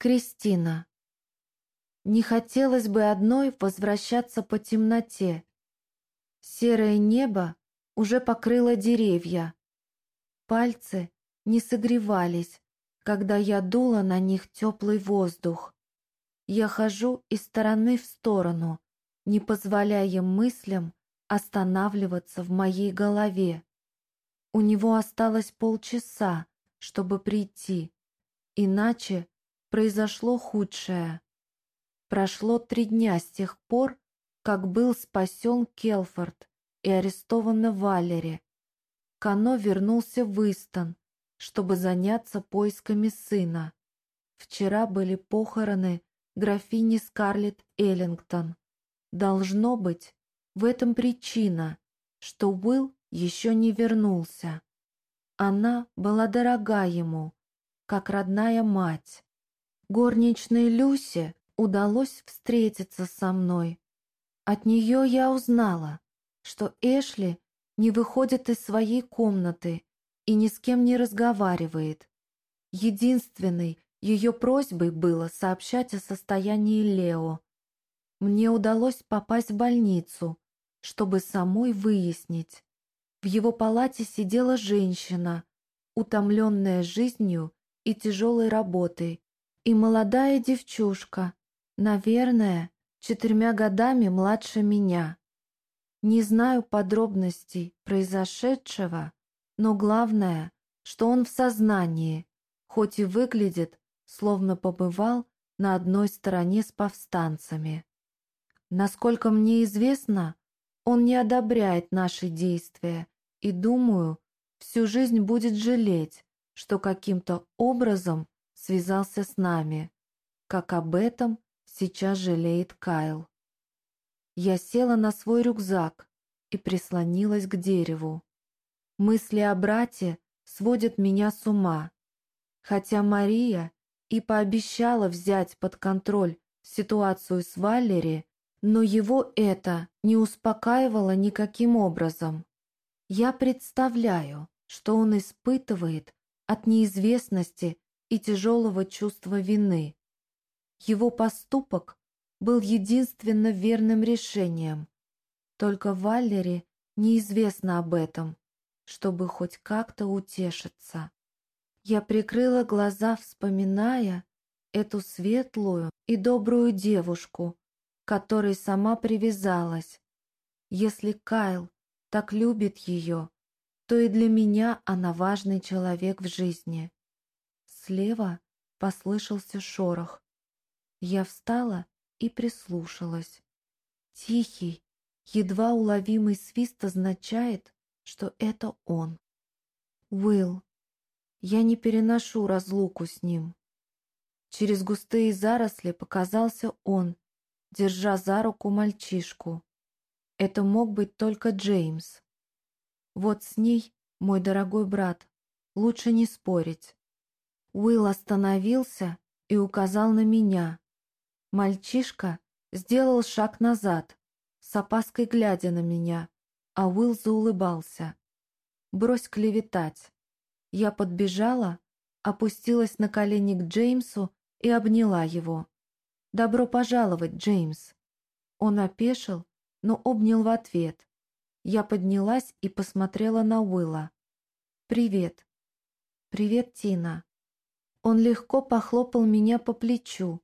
Кристина. Не хотелось бы одной возвращаться по темноте. Серое небо уже покрыло деревья. Пальцы не согревались, когда я дула на них теплый воздух. Я хожу из стороны в сторону, не позволяя мыслям останавливаться в моей голове. У него осталось полчаса, чтобы прийти, иначе произошло худшее. Прошло три дня с тех пор, как был спасен Келфорд и арестована Валери. Кано вернулся в Истон, чтобы заняться поисками сына. Вчера были похороны графини Скарлетт Эллингтон. Должно быть, в этом причина, что Уилл еще не вернулся. Она была дорога ему, как родная мать. Горничной Люсе удалось встретиться со мной. От нее я узнала, что Эшли не выходит из своей комнаты и ни с кем не разговаривает. Единственной ее просьбой было сообщать о состоянии Лео. Мне удалось попасть в больницу, чтобы самой выяснить. В его палате сидела женщина, утомленная жизнью и тяжелой работой, и молодая девчушка, наверное, четырьмя годами младше меня. Не знаю подробностей произошедшего, но главное, что он в сознании, хоть и выглядит, словно побывал на одной стороне с повстанцами. Насколько мне известно, он не одобряет наши действия и, думаю, всю жизнь будет жалеть, что каким-то образом связался с нами, как об этом сейчас жалеет Кайл. Я села на свой рюкзак и прислонилась к дереву. Мысли о брате сводят меня с ума. Хотя Мария и пообещала взять под контроль ситуацию с Валери, но его это не успокаивало никаким образом. Я представляю, что он испытывает от неизвестности и тяжелого чувства вины. Его поступок был единственно верным решением. Только Валери неизвестно об этом, чтобы хоть как-то утешиться. Я прикрыла глаза, вспоминая эту светлую и добрую девушку, которой сама привязалась. Если Кайл так любит ее, то и для меня она важный человек в жизни. Слева послышался шорох. Я встала и прислушалась. Тихий, едва уловимый свист означает, что это он. Уилл. Я не переношу разлуку с ним. Через густые заросли показался он, держа за руку мальчишку. Это мог быть только Джеймс. Вот с ней, мой дорогой брат, лучше не спорить. Уилл остановился и указал на меня. Мальчишка сделал шаг назад, с опаской глядя на меня, а Уилл заулыбался. «Брось клеветать». Я подбежала, опустилась на колени к Джеймсу и обняла его. «Добро пожаловать, Джеймс!» Он опешил, но обнял в ответ. Я поднялась и посмотрела на Уилла. «Привет». «Привет, Тина». Он легко похлопал меня по плечу,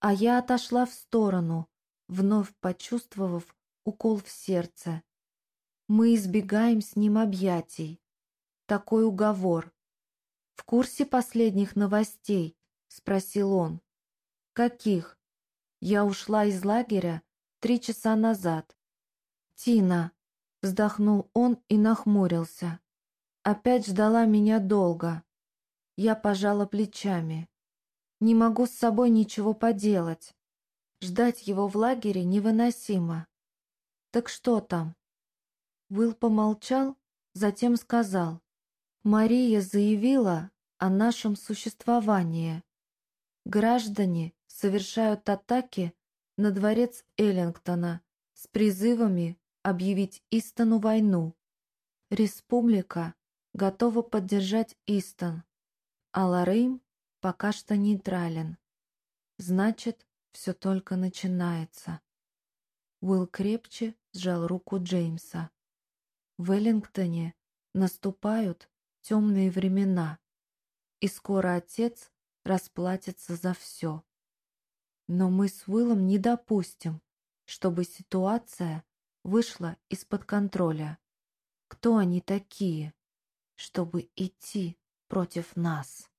а я отошла в сторону, вновь почувствовав укол в сердце. Мы избегаем с ним объятий. Такой уговор. «В курсе последних новостей?» — спросил он. «Каких?» Я ушла из лагеря три часа назад. «Тина», — вздохнул он и нахмурился. «Опять ждала меня долго. Я пожала плечами. Не могу с собой ничего поделать. Ждать его в лагере невыносимо. Так что там? Уилл помолчал, затем сказал. Мария заявила о нашем существовании. Граждане совершают атаки на дворец Эллингтона с призывами объявить Истону войну. Республика готова поддержать Истон а Лорейм пока что нейтрален. Значит, все только начинается. Уилл крепче сжал руку Джеймса. В Веллингтоне наступают темные времена, и скоро отец расплатится за все. Но мы с Уиллом не допустим, чтобы ситуация вышла из-под контроля. Кто они такие, чтобы идти против нас?